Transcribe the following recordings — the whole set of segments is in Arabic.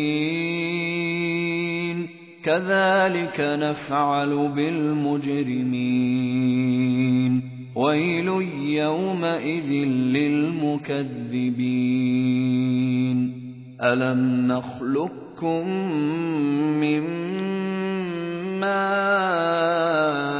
مهين كذلك نفعل بالمجرمين. ويل يومئذ للمكذبين. ألم نخلقكم من ماء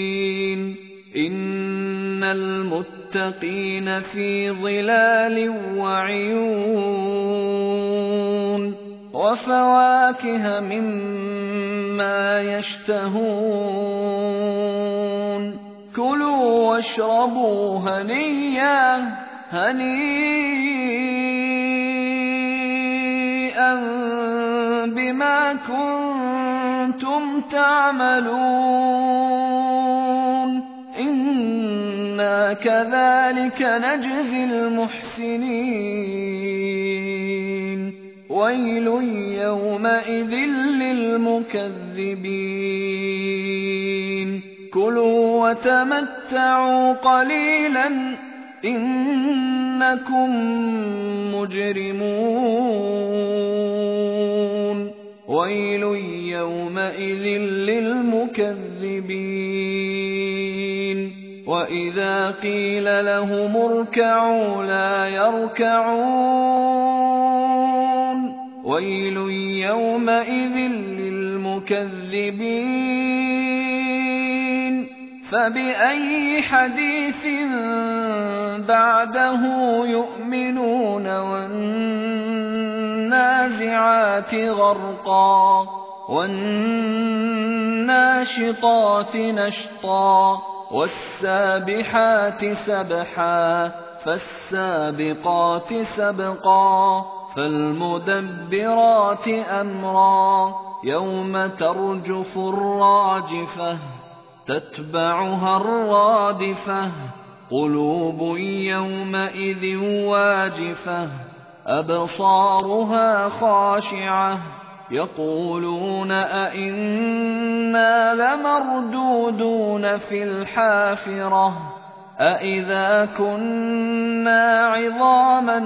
إن المتقين في ظلال وعيون وفواكه مما يشتهون كلوا واشربوا هنيا هنيئا بما كنتم تعملون إنا كذلك نجزي المحسنين. ويل يومئذ للمكذبين. كلوا وتمتعوا قليلا إنكم مجرمون. ويل يومئذ للمكذبين. وإذا قيل لهم اركعوا لا يركعون ويل يومئذ للمكذبين فبأي حديث بعده يؤمنون والنازعات غرقا والناشطات نشطا والسابحات سبحا فالسابقات سبقا فالمدبرات أمرا يوم ترجف الراجفة تتبعها الرادفة قلوب يومئذ واجفة أبصارها خاشعة. يقولون أئنا لمردودون في الحافرة أئذا كنا عظاما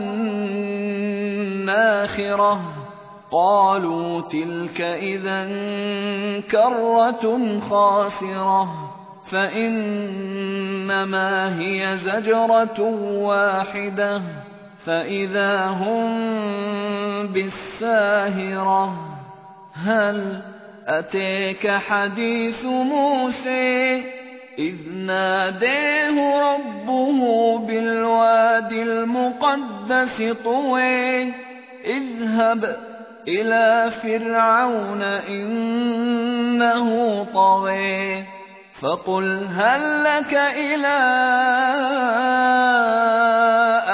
ناخرة قالوا تلك إذا كرة خاسرة فإنما هي زجرة واحدة فإذا هم بالساهرة هل أتيك حديث موسى إذ ناديه ربه بالواد المقدس طوي اذهب إلى فرعون إنه طغي فقل هل لك إلى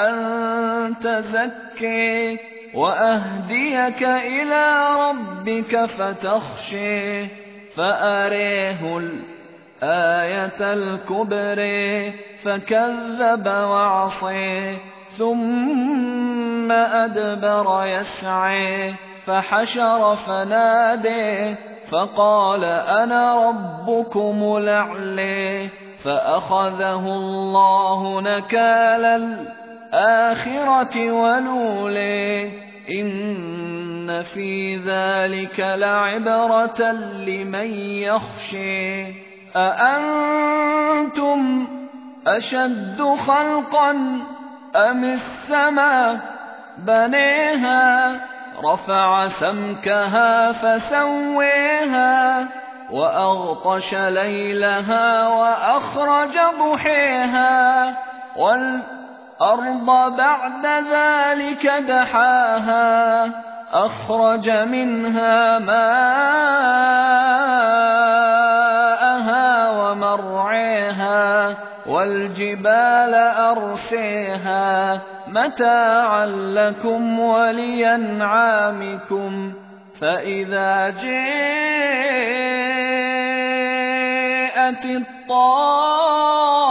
أن تزكي وأهديك إلى ربك فتخشي فأريه الآية الكبرى فكذب وعصي ثم أدبر يسعي فحشر فنادي فقال أنا ربكم الأعلي فأخذه الله نكال الآخرة ولولي إن في ذلك لعبرة لمن يخشي أأنتم أشد خلقا أم السماء بنيها؟ رفع سمكها فسويها وأغطش ليلها وأخرج ضحيها. والأرض بعد ذلك دحاها أخرج منها ماءها ومرعيها والجبال أرسيها متاعا لكم ولينعامكم فإذا جاءت الطامة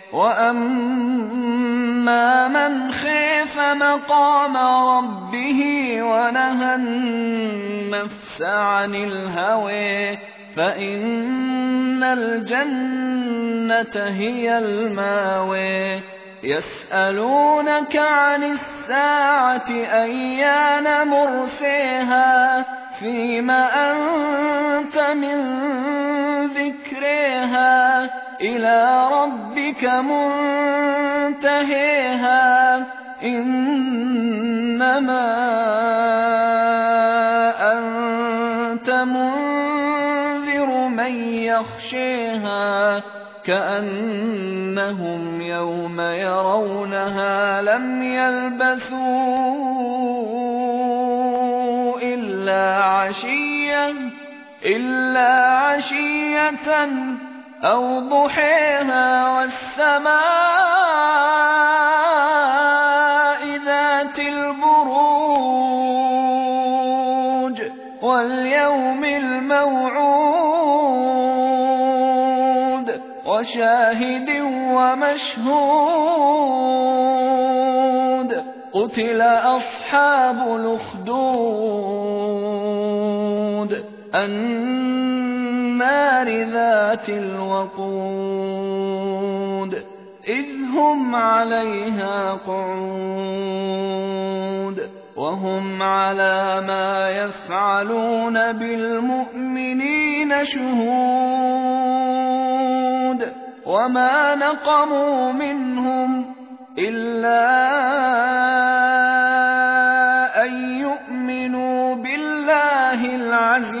وأما من خيف مقام ربه ونهى النفس عن الهوى فإن الجنة هي الماوي يسألونك عن الساعة أيان مرسيها فيما أنت من ذكرها إلى ربك منتهيها. إنما أنت منذر من يخشيها كأنهم يوم يرونها لم يلبثوا إلا عشية إلا عشية أو ضحيها والسماء ذات البروج واليوم الموعود وشاهد ومشهود قتل أصحاب الأخدود النار ذات الوقود إذ هم عليها قعود وهم على ما يفعلون بالمؤمنين شهود. وما نقموا منهم إلا أن يؤمنوا بالله العزيز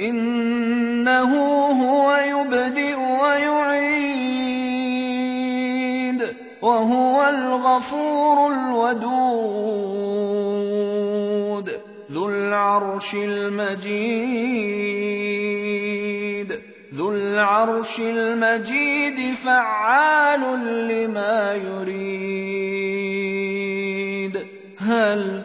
إنه هو يبدئ ويعيد وهو الغفور الودود ذو العرش المجيد ذو العرش المجيد فعال لما يريد. هل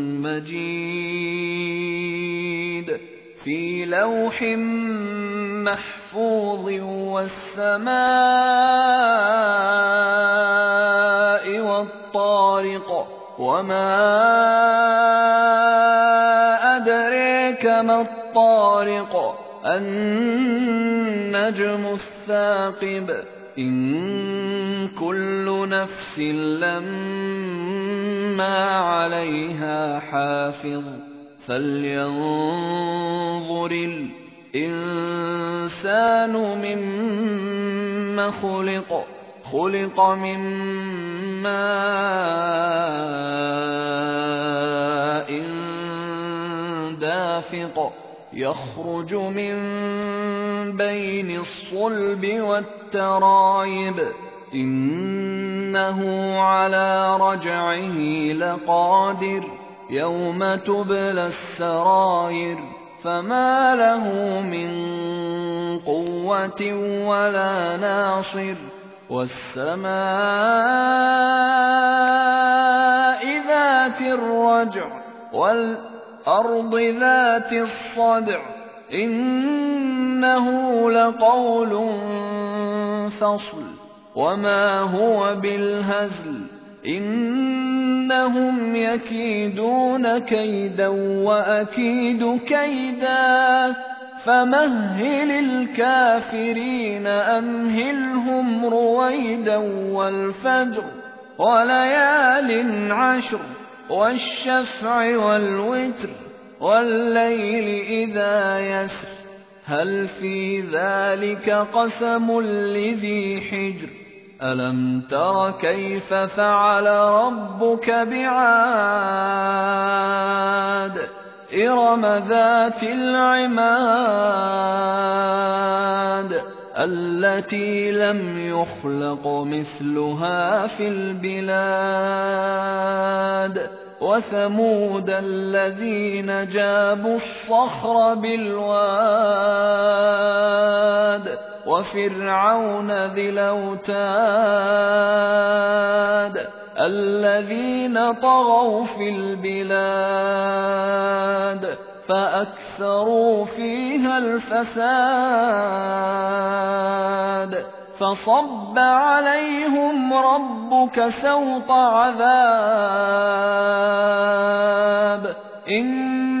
مجيد في لوح محفوظ والسماء والطارق وما أدريك ما الطارق النجم الثاقب إن كل نفس لما عليها حافظ. فلينظر الإنسان مما خلق خلق من ماء دافق. يخرج من بين الصلب والترايب إنه على رجعه لقادر يوم تبلى السراير فما له من قوة ولا ناصر والسماء ذات الرجع والأرض ذات الصدع إنه لقول فصل وما هو بالهزل إنهم يكيدون كيدا وأكيد كيدا فمهل الكافرين أمهلهم رويدا والفجر وليال عشر والشفع والوتر والليل إذا يسر هل في ذلك قسم لذي حجر ألم تر كيف فعل ربك بعاد؟ إرم ذات العماد التي لم يخلق مثلها في البلاد وثمود الذين جابوا الصخر بالواد وفرعون ذي الأوتاد الذين طغوا في البلاد فأكثروا فيها الفساد فصب عليهم ربك سوط عذاب إن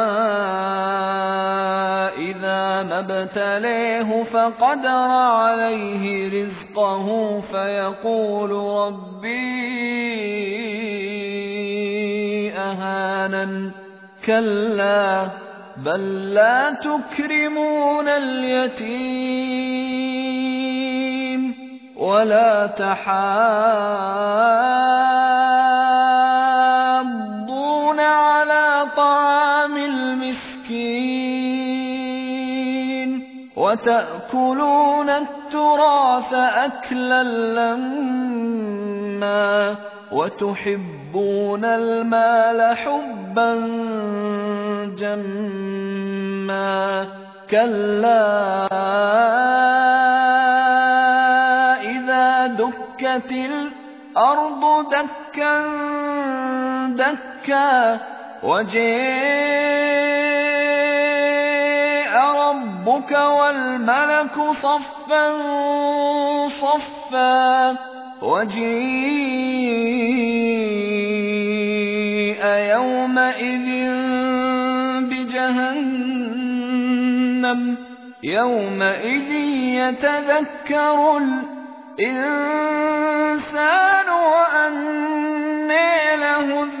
ما ابتليه فقدر عليه رزقه فيقول ربي أهانن كلا بل لا تكرمون اليتيم ولا تحاضون على طعام وتأكلون التراث أكلا لما وتحبون المال حبا جما كلا إذا دكت الأرض دكا دكا وجيء ربك والملك صفا صفا وجيء يومئذ بجهنم يومئذ يتذكر الإنسان وأنى له الذكر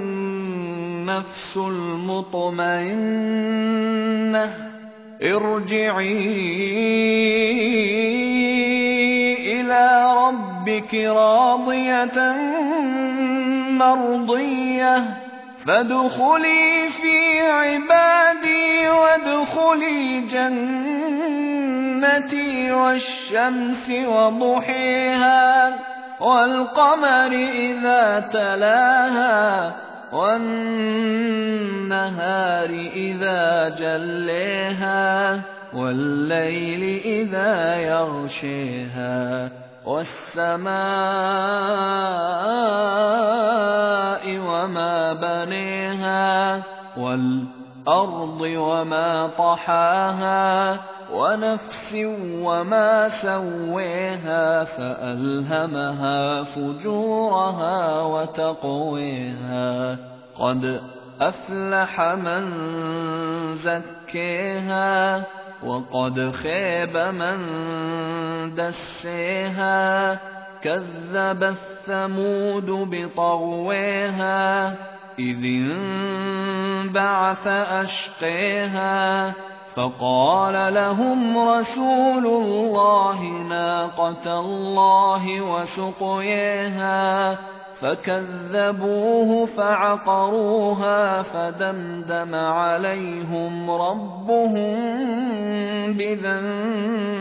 النفس المطمئنة. ارجعي إلى ربك راضية مرضية. فادخلي في عبادي وادخلي جنتي والشمس وضحيها. والقمر إذا تلاها. والنهار إذا جليها والليل إذا يغشيها والسماء وما بنيها والأرض وما طحاها ونفس وما سويها فألهمها فجورها وتقويها. قد أفلح من زكيها وقد خيب من دسيها. كذب الثمود بطغويها إذ انبعث أشقيها. فقال لهم رسول الله ناقة الله وسقيها فكذبوه فعقروها فدمدم عليهم ربهم بذنبهم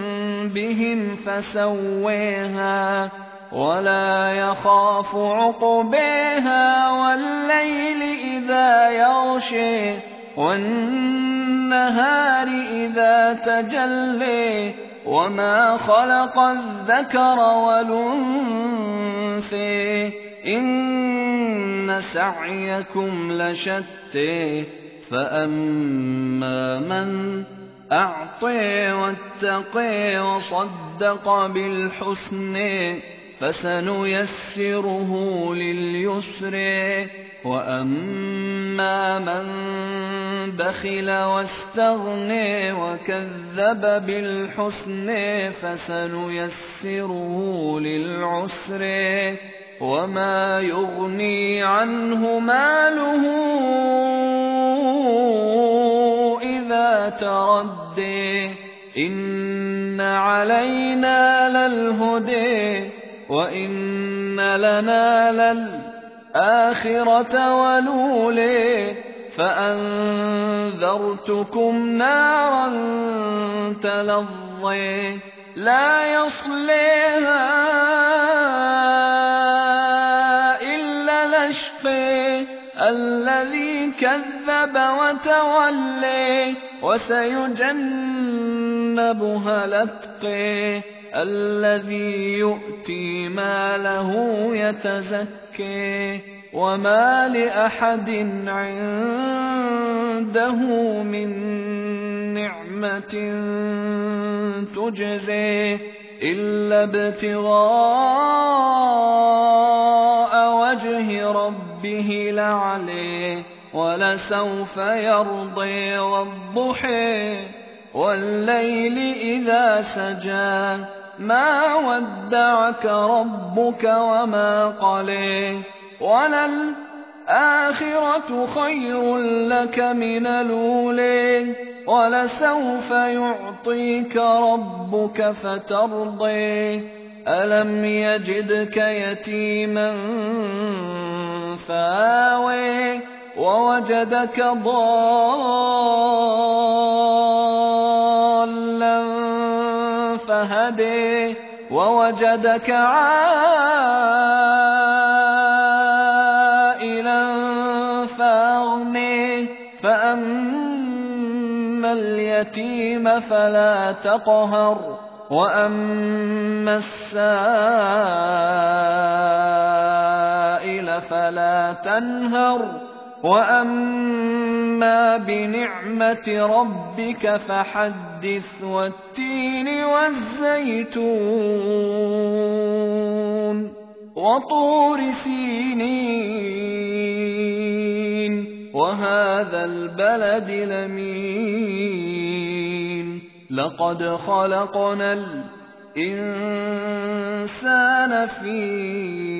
فسويها ولا يخاف عقبيها والليل إذا يغشي والنهار إذا تجلي وما خلق الذكر والأنثي إن سعيكم لشتى فأما من أعطي واتقي وصدق بالحسن فسنيسره لليسر وأما من بخل واستغني وكذب بالحسن فسنيسره للعسر وما يغني عنه ماله إذا تردي إن علينا للهدي وإن لنا للآخرة ولولي فأنذرتكم نارا تلظي لا يصليها إلا لشق يشقي الذي كذب وتولي وسيجنبها الأتقي الذي يؤتي ماله يتزكي وما لأحد عنده من نعمة تجزي إلا ابتغاء وجه ربه لعليه ولسوف يرضي والضحي والليل إذا سجى ما ودعك ربك وما قلي. وللآخرة خير لك من الأولي ولسوف يعطيك ربك فترضي ألم يجدك يتيما فاوي ووجدك ضالا فهدي ووجدك عائلا فاغني فأما اليتيم فلا تقهر وأما السائل فلا تنهر. واما بنعمه ربك فحدث والتين والزيتون وطور سينين وهذا البلد لمين لقد خلقنا الانسان في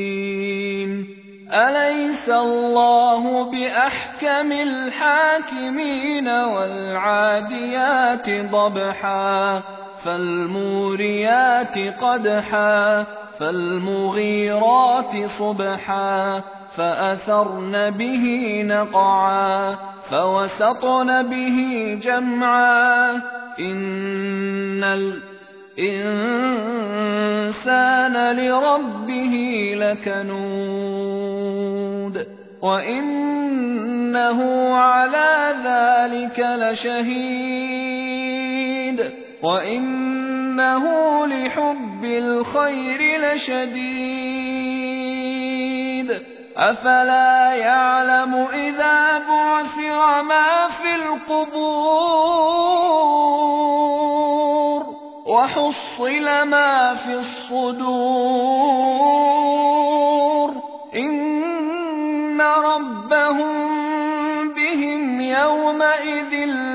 أليس الله بأحكم الحاكمين والعاديات ضبحا؟ فالموريات قدحا فالمغيرات صبحا فأثرن به نقعا فوسطن به جمعا. إن الإنسان لربه لكنود. وإنه على ذلك لشهيد وإنه لحب الخير لشديد أفلا يعلم إذا بعثر ما في القبور وحصل ما في الصدور